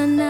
sana